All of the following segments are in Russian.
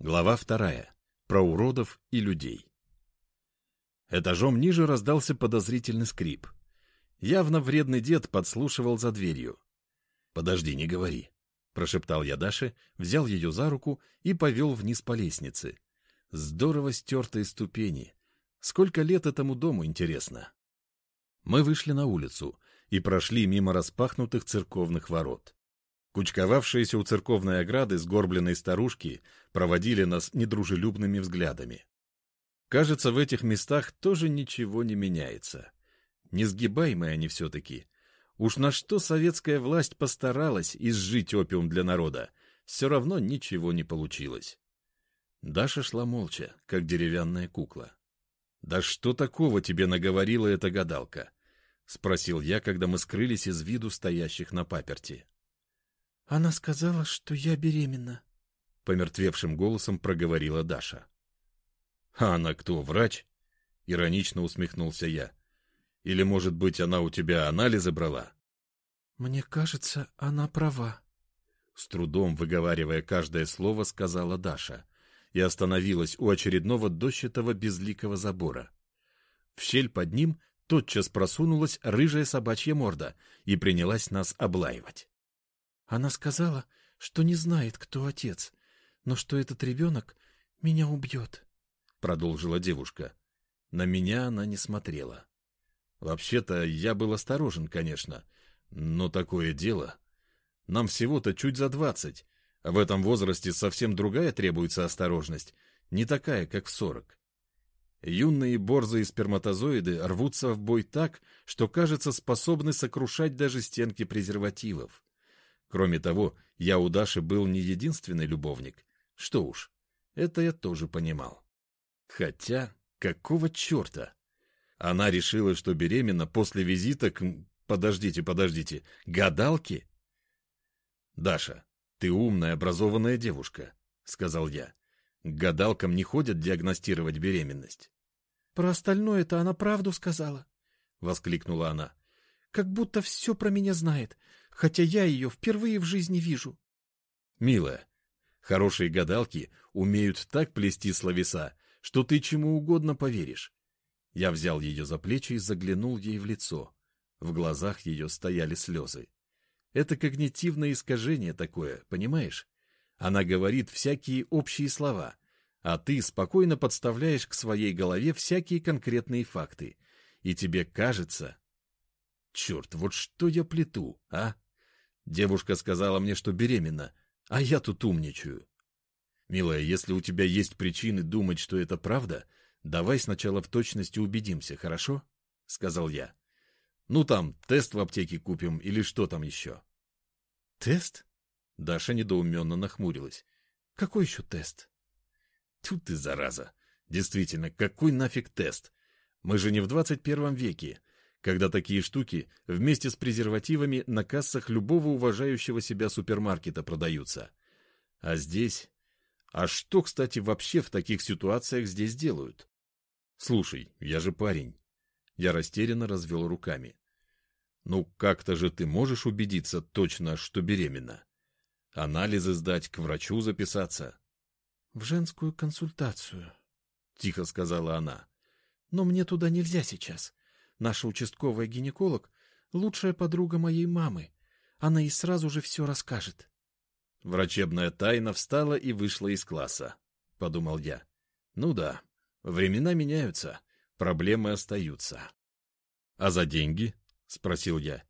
Глава вторая. Про уродов и людей. Этажом ниже раздался подозрительный скрип. Явно вредный дед подслушивал за дверью. «Подожди, не говори», — прошептал я Даше, взял ее за руку и повел вниз по лестнице. Здорово стертые ступени. Сколько лет этому дому, интересно? Мы вышли на улицу и прошли мимо распахнутых церковных ворот. Кучковавшиеся у церковной ограды сгорбленные старушки проводили нас недружелюбными взглядами. Кажется, в этих местах тоже ничего не меняется. Несгибаемые они все-таки. Уж на что советская власть постаралась изжить опиум для народа, все равно ничего не получилось. Даша шла молча, как деревянная кукла. «Да что такого тебе наговорила эта гадалка?» — спросил я, когда мы скрылись из виду стоящих на паперти. Она сказала, что я беременна. Помертвевшим голосом проговорила Даша. А она кто, врач? Иронично усмехнулся я. Или, может быть, она у тебя анализы брала? Мне кажется, она права. С трудом выговаривая каждое слово, сказала Даша и остановилась у очередного дощатого безликого забора. В щель под ним тотчас просунулась рыжая собачья морда и принялась нас облаивать. Она сказала, что не знает, кто отец, но что этот ребенок меня убьет. Продолжила девушка. На меня она не смотрела. Вообще-то я был осторожен, конечно, но такое дело. Нам всего-то чуть за двадцать, а в этом возрасте совсем другая требуется осторожность, не такая, как в сорок. Юные борзые сперматозоиды рвутся в бой так, что, кажется, способны сокрушать даже стенки презервативов. Кроме того, я у Даши был не единственный любовник. Что уж, это я тоже понимал. Хотя, какого черта? Она решила, что беременна после визита к... Подождите, подождите, гадалки? Даша, ты умная, образованная девушка, сказал я. К гадалкам не ходят диагностировать беременность. Про остальное-то она правду сказала, воскликнула она. Как будто все про меня знает хотя я ее впервые в жизни вижу. Милая, хорошие гадалки умеют так плести словеса, что ты чему угодно поверишь. Я взял ее за плечи и заглянул ей в лицо. В глазах ее стояли слезы. Это когнитивное искажение такое, понимаешь? Она говорит всякие общие слова, а ты спокойно подставляешь к своей голове всякие конкретные факты. И тебе кажется... Черт, вот что я плету, а? Девушка сказала мне, что беременна, а я тут умничаю. Милая, если у тебя есть причины думать, что это правда, давай сначала в точности убедимся, хорошо? — сказал я. Ну там, тест в аптеке купим или что там еще. — Тест? Даша недоуменно нахмурилась. — Какой еще тест? — Тут ты, зараза. Действительно, какой нафиг тест? Мы же не в двадцать первом веке когда такие штуки вместе с презервативами на кассах любого уважающего себя супермаркета продаются. А здесь... А что, кстати, вообще в таких ситуациях здесь делают? Слушай, я же парень. Я растерянно развел руками. Ну, как-то же ты можешь убедиться точно, что беременна? Анализы сдать, к врачу записаться. — В женскую консультацию, — тихо сказала она. — Но мне туда нельзя сейчас. Наша участковая гинеколог — лучшая подруга моей мамы. Она и сразу же все расскажет. Врачебная тайна встала и вышла из класса, — подумал я. Ну да, времена меняются, проблемы остаются. — А за деньги? — спросил я.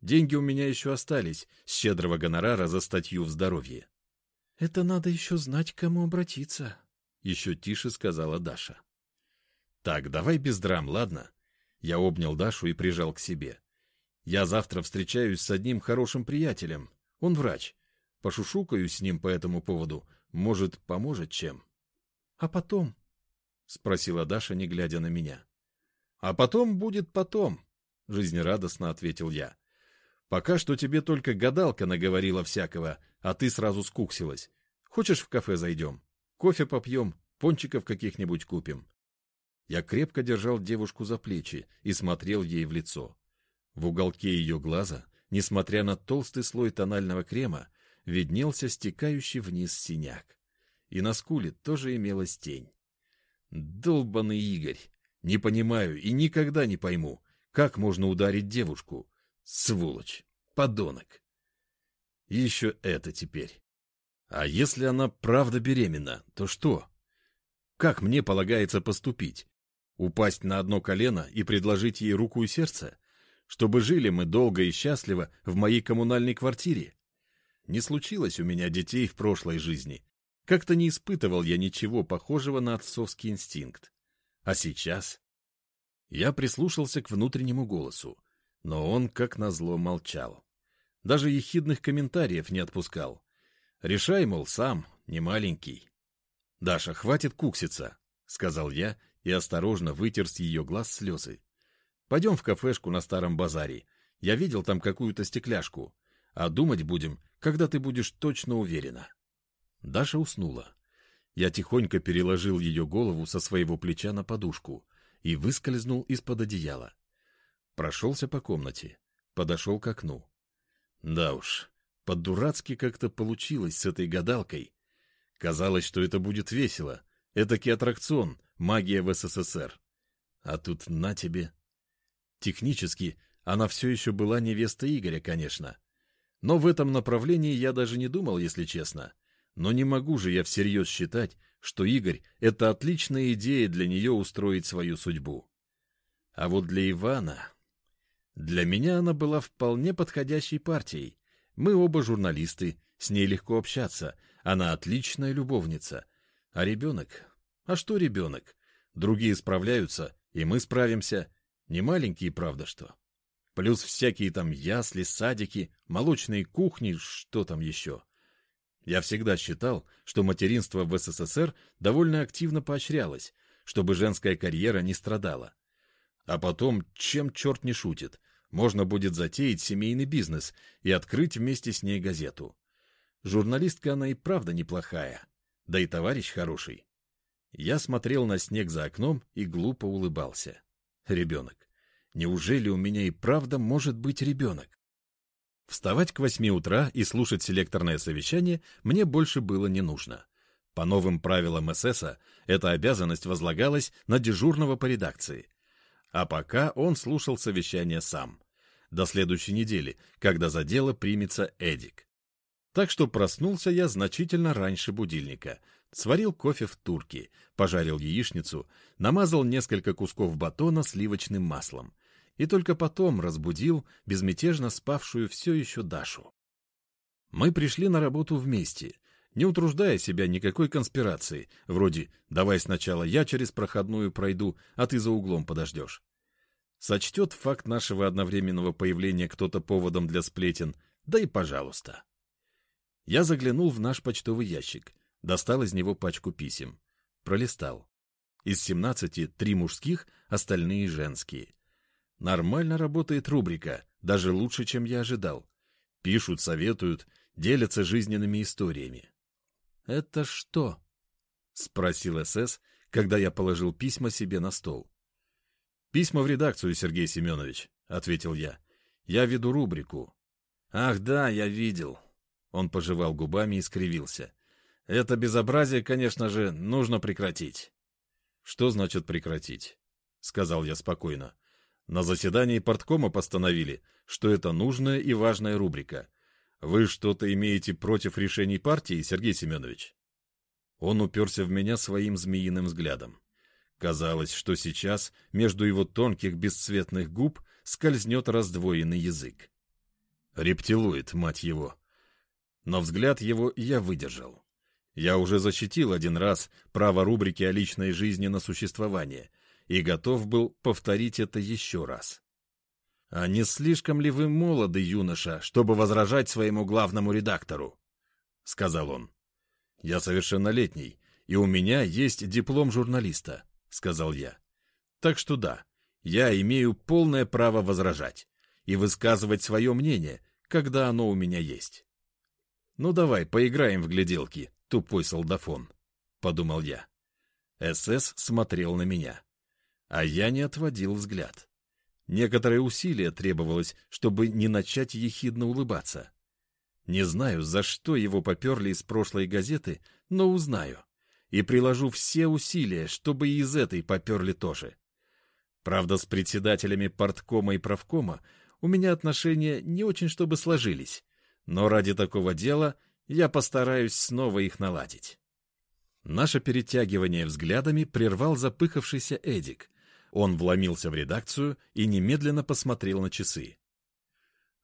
Деньги у меня еще остались, с щедрого гонорара за статью в здоровье. — Это надо еще знать, к кому обратиться, — еще тише сказала Даша. — Так, давай без драм, ладно? Я обнял Дашу и прижал к себе. Я завтра встречаюсь с одним хорошим приятелем. Он врач. Пошушукаюсь с ним по этому поводу. Может, поможет чем. — А потом? — спросила Даша, не глядя на меня. — А потом будет потом, — жизнерадостно ответил я. — Пока что тебе только гадалка наговорила всякого, а ты сразу скуксилась. Хочешь, в кафе зайдем? Кофе попьем, пончиков каких-нибудь купим. Я крепко держал девушку за плечи и смотрел ей в лицо. В уголке ее глаза, несмотря на толстый слой тонального крема, виднелся стекающий вниз синяк. и на скуле тоже имелась тень. Долбанный Игорь! Не понимаю и никогда не пойму, как можно ударить девушку. Сволочь! Подонок! Еще это теперь. А если она правда беременна, то что? Как мне полагается поступить? Упасть на одно колено и предложить ей руку и сердце? Чтобы жили мы долго и счастливо в моей коммунальной квартире? Не случилось у меня детей в прошлой жизни. Как-то не испытывал я ничего похожего на отцовский инстинкт. А сейчас? Я прислушался к внутреннему голосу, но он, как назло, молчал. Даже ехидных комментариев не отпускал. Решай, мол, сам, не маленький. — Даша, хватит кукситься, — сказал я и осторожно вытер с ее глаз слезы. — Пойдем в кафешку на старом базаре. Я видел там какую-то стекляшку. А думать будем, когда ты будешь точно уверена. Даша уснула. Я тихонько переложил ее голову со своего плеча на подушку и выскользнул из-под одеяла. Прошелся по комнате, подошел к окну. Да уж, под-дурацки как-то получилось с этой гадалкой. Казалось, что это будет весело. Этакий аттракцион, магия в СССР. А тут на тебе. Технически она все еще была невеста Игоря, конечно. Но в этом направлении я даже не думал, если честно. Но не могу же я всерьез считать, что Игорь — это отличная идея для нее устроить свою судьбу. А вот для Ивана... Для меня она была вполне подходящей партией. Мы оба журналисты, с ней легко общаться, она отличная любовница. А ребенок? А что ребенок? Другие справляются, и мы справимся. Не маленькие, правда, что? Плюс всякие там ясли, садики, молочные кухни, что там еще. Я всегда считал, что материнство в СССР довольно активно поощрялось, чтобы женская карьера не страдала. А потом, чем черт не шутит, можно будет затеять семейный бизнес и открыть вместе с ней газету. Журналистка она и правда неплохая, да и товарищ хороший. Я смотрел на снег за окном и глупо улыбался. Ребенок. Неужели у меня и правда может быть ребенок? Вставать к восьми утра и слушать селекторное совещание мне больше было не нужно. По новым правилам ССа эта обязанность возлагалась на дежурного по редакции. А пока он слушал совещание сам. До следующей недели, когда за дело примется Эдик. Так что проснулся я значительно раньше будильника. Сварил кофе в турке, пожарил яичницу, намазал несколько кусков батона сливочным маслом и только потом разбудил безмятежно спавшую все еще Дашу. Мы пришли на работу вместе, не утруждая себя никакой конспирацией, вроде «давай сначала я через проходную пройду, а ты за углом подождешь». Сочтет факт нашего одновременного появления кто-то поводом для сплетен, да и пожалуйста. Я заглянул в наш почтовый ящик, достал из него пачку писем, пролистал. Из семнадцати три мужских, остальные женские. Нормально работает рубрика, даже лучше, чем я ожидал. Пишут, советуют, делятся жизненными историями. «Это что?» — спросил СС, когда я положил письма себе на стол. «Письма в редакцию, Сергей Семенович», — ответил я. «Я веду рубрику». «Ах да, я видел». Он пожевал губами и скривился. «Это безобразие, конечно же, нужно прекратить». «Что значит прекратить?» — сказал я спокойно. На заседании порткома постановили, что это нужная и важная рубрика. Вы что-то имеете против решений партии, Сергей Семенович? Он уперся в меня своим змеиным взглядом. Казалось, что сейчас между его тонких бесцветных губ скользнет раздвоенный язык. Рептилоид, мать его. Но взгляд его я выдержал. Я уже защитил один раз право рубрики о личной жизни на существование, и готов был повторить это еще раз. «А не слишком ли вы молоды, юноша, чтобы возражать своему главному редактору?» — сказал он. «Я совершеннолетний, и у меня есть диплом журналиста», — сказал я. «Так что да, я имею полное право возражать и высказывать свое мнение, когда оно у меня есть». «Ну давай, поиграем в гляделки, тупой солдафон», — подумал я. СС смотрел на меня. А я не отводил взгляд. Некоторое усилие требовалось, чтобы не начать ехидно улыбаться. Не знаю, за что его поперли из прошлой газеты, но узнаю. И приложу все усилия, чтобы и из этой поперли тоже. Правда, с председателями порткома и правкома у меня отношения не очень чтобы сложились, но ради такого дела я постараюсь снова их наладить. Наше перетягивание взглядами прервал запыхавшийся Эдик. Он вломился в редакцию и немедленно посмотрел на часы.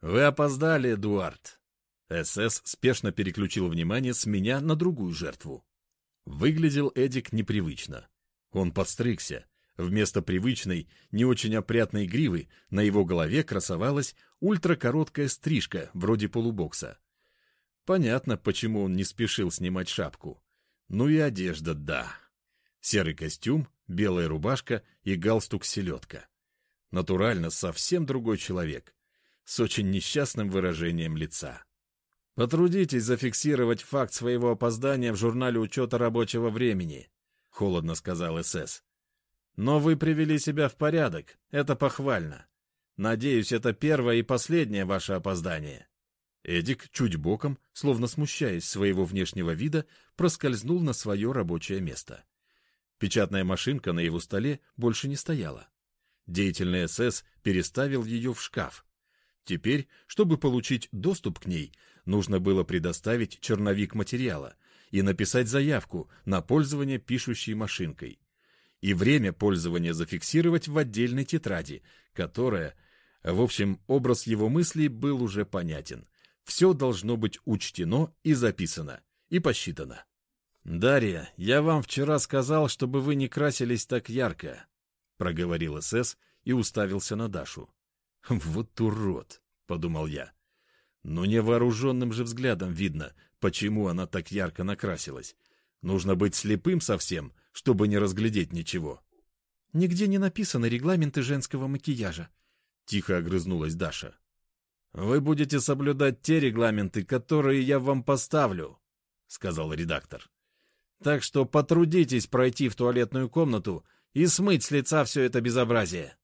«Вы опоздали, Эдуард!» СС спешно переключил внимание с меня на другую жертву. Выглядел Эдик непривычно. Он подстригся. Вместо привычной, не очень опрятной гривы на его голове красовалась ультракороткая стрижка, вроде полубокса. Понятно, почему он не спешил снимать шапку. Ну и одежда, да. Серый костюм, белая рубашка и галстук-селедка. Натурально совсем другой человек, с очень несчастным выражением лица. «Потрудитесь зафиксировать факт своего опоздания в журнале учета рабочего времени», — холодно сказал СС. «Но вы привели себя в порядок, это похвально. Надеюсь, это первое и последнее ваше опоздание». Эдик чуть боком, словно смущаясь своего внешнего вида, проскользнул на свое рабочее место. Печатная машинка на его столе больше не стояла. Деятельный СС переставил ее в шкаф. Теперь, чтобы получить доступ к ней, нужно было предоставить черновик материала и написать заявку на пользование пишущей машинкой. И время пользования зафиксировать в отдельной тетради, которая... В общем, образ его мыслей был уже понятен. Все должно быть учтено и записано, и посчитано. «Дарья, я вам вчера сказал, чтобы вы не красились так ярко», — проговорил СС и уставился на Дашу. «Вот урод», — подумал я. Но невооруженным же взглядом видно, почему она так ярко накрасилась. Нужно быть слепым совсем, чтобы не разглядеть ничего. «Нигде не написаны регламенты женского макияжа», — тихо огрызнулась Даша. «Вы будете соблюдать те регламенты, которые я вам поставлю», — сказал редактор. «Так что потрудитесь пройти в туалетную комнату и смыть с лица все это безобразие».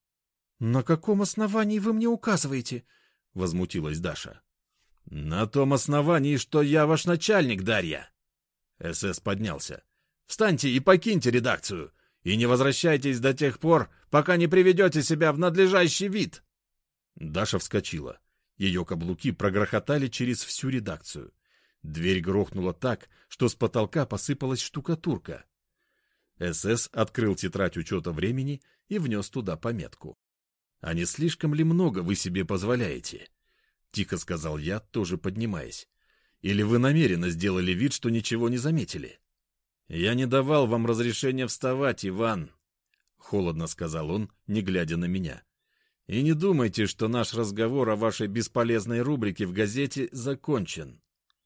«На каком основании вы мне указываете?» — возмутилась Даша. «На том основании, что я ваш начальник, Дарья!» СС поднялся. «Встаньте и покиньте редакцию, и не возвращайтесь до тех пор, пока не приведете себя в надлежащий вид!» Даша вскочила. Ее каблуки прогрохотали через всю редакцию. Дверь грохнула так, что с потолка посыпалась штукатурка. СС открыл тетрадь учета времени и внес туда пометку. «А не слишком ли много вы себе позволяете?» — тихо сказал я, тоже поднимаясь. «Или вы намеренно сделали вид, что ничего не заметили?» «Я не давал вам разрешения вставать, Иван», — холодно сказал он, не глядя на меня. И не думайте, что наш разговор о вашей бесполезной рубрике в газете закончен.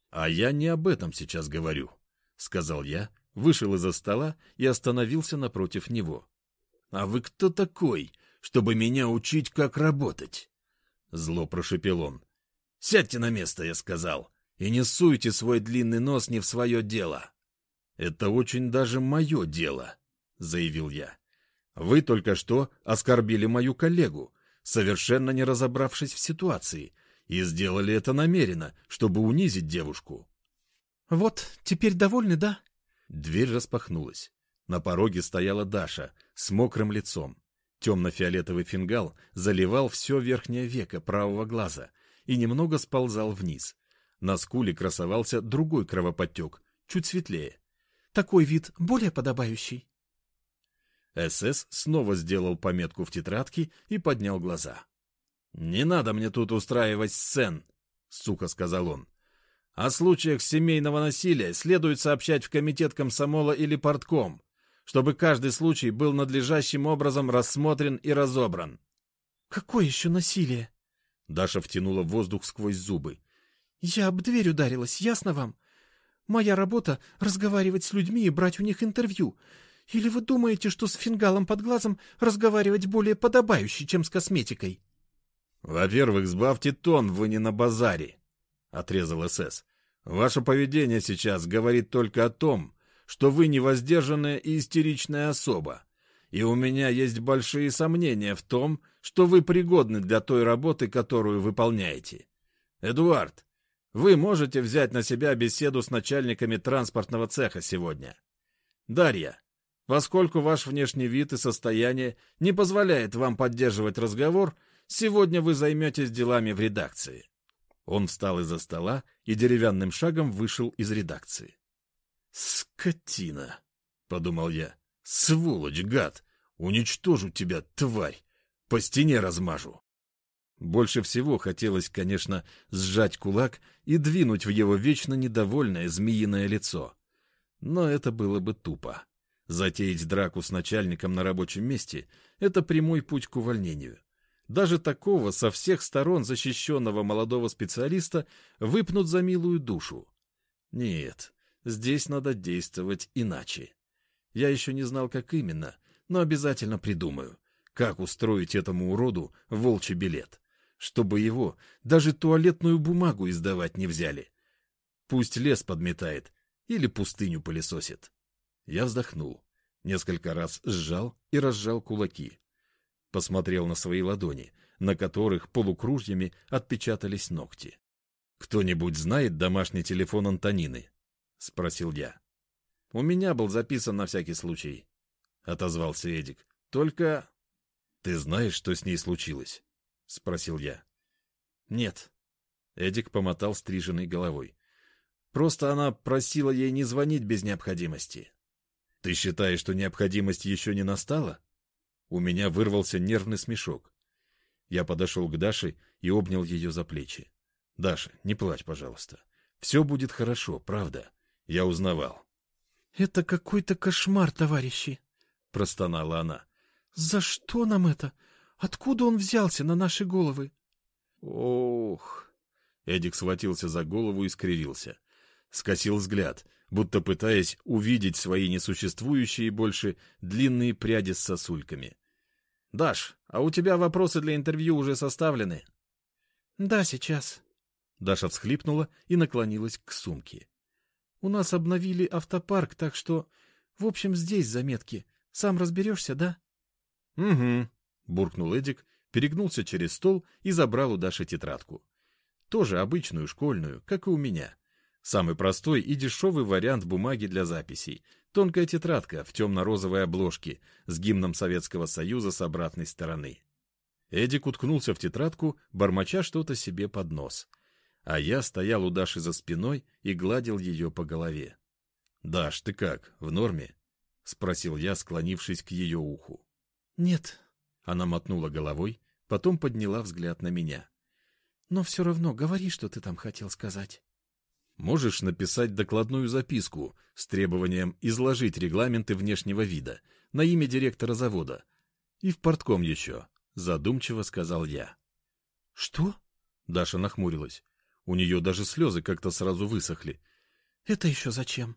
А я не об этом сейчас говорю, — сказал я, вышел из-за стола и остановился напротив него. А вы кто такой, чтобы меня учить, как работать? Зло прошепел он. Сядьте на место, я сказал, и не суйте свой длинный нос не в свое дело. Это очень даже мое дело, — заявил я. Вы только что оскорбили мою коллегу, совершенно не разобравшись в ситуации, и сделали это намеренно, чтобы унизить девушку. — Вот, теперь довольны, да? Дверь распахнулась. На пороге стояла Даша с мокрым лицом. Темно-фиолетовый фингал заливал все верхнее веко правого глаза и немного сползал вниз. На скуле красовался другой кровоподтек, чуть светлее. — Такой вид более подобающий. СС снова сделал пометку в тетрадке и поднял глаза. «Не надо мне тут устраивать сцен», — сука сказал он. «О случаях семейного насилия следует сообщать в комитет комсомола или портком, чтобы каждый случай был надлежащим образом рассмотрен и разобран». «Какое еще насилие?» Даша втянула воздух сквозь зубы. «Я об дверь ударилась, ясно вам? Моя работа — разговаривать с людьми и брать у них интервью. Или вы думаете, что с фингалом под глазом разговаривать более подобающе, чем с косметикой? — Во-первых, сбавьте тон, вы не на базаре, — отрезал СС. — Ваше поведение сейчас говорит только о том, что вы невоздержанная и истеричная особа, и у меня есть большие сомнения в том, что вы пригодны для той работы, которую выполняете. Эдуард, вы можете взять на себя беседу с начальниками транспортного цеха сегодня. Дарья, поскольку ваш внешний вид и состояние не позволяет вам поддерживать разговор, сегодня вы займетесь делами в редакции. Он встал из-за стола и деревянным шагом вышел из редакции. «Скотина!» — подумал я. «Сволочь, гад! Уничтожу тебя, тварь! По стене размажу!» Больше всего хотелось, конечно, сжать кулак и двинуть в его вечно недовольное змеиное лицо. Но это было бы тупо. Затеять драку с начальником на рабочем месте — это прямой путь к увольнению. Даже такого со всех сторон защищенного молодого специалиста выпнут за милую душу. Нет, здесь надо действовать иначе. Я еще не знал, как именно, но обязательно придумаю, как устроить этому уроду волчий билет чтобы его даже туалетную бумагу издавать не взяли. Пусть лес подметает или пустыню пылесосит. Я вздохнул, несколько раз сжал и разжал кулаки. Посмотрел на свои ладони, на которых полукружьями отпечатались ногти. «Кто-нибудь знает домашний телефон Антонины?» — спросил я. «У меня был записан на всякий случай», — отозвался Эдик. «Только...» «Ты знаешь, что с ней случилось?» — спросил я. «Нет». Эдик помотал стриженной головой. «Просто она просила ей не звонить без необходимости». «Ты считаешь, что необходимость еще не настала?» У меня вырвался нервный смешок. Я подошел к Даше и обнял ее за плечи. «Даша, не плачь, пожалуйста. Все будет хорошо, правда. Я узнавал». «Это какой-то кошмар, товарищи!» — простонала она. «За что нам это? Откуда он взялся на наши головы? Ох! Эдик схватился за голову и скривился. Скосил взгляд, будто пытаясь увидеть свои несуществующие больше длинные пряди с сосульками. «Даш, а у тебя вопросы для интервью уже составлены?» «Да, сейчас». Даша всхлипнула и наклонилась к сумке. «У нас обновили автопарк, так что... В общем, здесь заметки. Сам разберешься, да?» «Угу», — буркнул Эдик, перегнулся через стол и забрал у Даши тетрадку. Тоже обычную, школьную, как и у меня. Самый простой и дешевый вариант бумаги для записей. Тонкая тетрадка в темно-розовой обложке с гимном Советского Союза с обратной стороны. Эдик уткнулся в тетрадку, бормоча что-то себе под нос. А я стоял у Даши за спиной и гладил ее по голове. «Даш, ты как, в норме?» — спросил я, склонившись к ее уху. «Нет», она мотнула головой, потом подняла взгляд на меня. «Но все равно говори, что ты там хотел сказать». «Можешь написать докладную записку с требованием изложить регламенты внешнего вида на имя директора завода. И в портком еще», — задумчиво сказал я. «Что?» — Даша нахмурилась. У нее даже слезы как-то сразу высохли. «Это еще зачем?»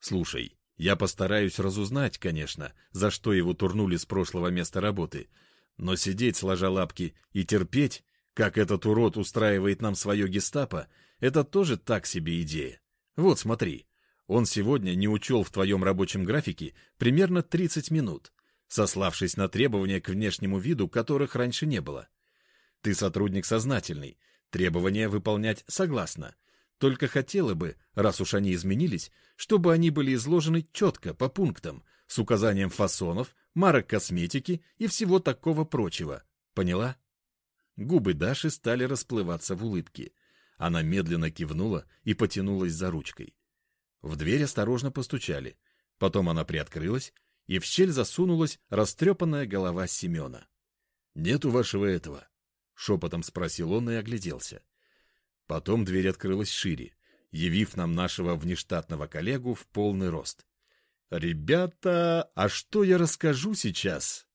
«Слушай, я постараюсь разузнать, конечно, за что его турнули с прошлого места работы. Но сидеть сложа лапки и терпеть, как этот урод устраивает нам свое гестапо, это тоже так себе идея. Вот смотри, он сегодня не учел в твоем рабочем графике примерно 30 минут, сославшись на требования к внешнему виду, которых раньше не было. Ты сотрудник сознательный, требования выполнять согласно, только хотела бы, раз уж они изменились, чтобы они были изложены четко, по пунктам, с указанием фасонов, марок косметики и всего такого прочего. Поняла? Губы Даши стали расплываться в улыбке. Она медленно кивнула и потянулась за ручкой. В дверь осторожно постучали. Потом она приоткрылась, и в щель засунулась растрепанная голова Семена. — Нету вашего этого? — шепотом спросил он и огляделся. Потом дверь открылась шире, явив нам нашего внештатного коллегу в полный рост. «Ребята, а что я расскажу сейчас?»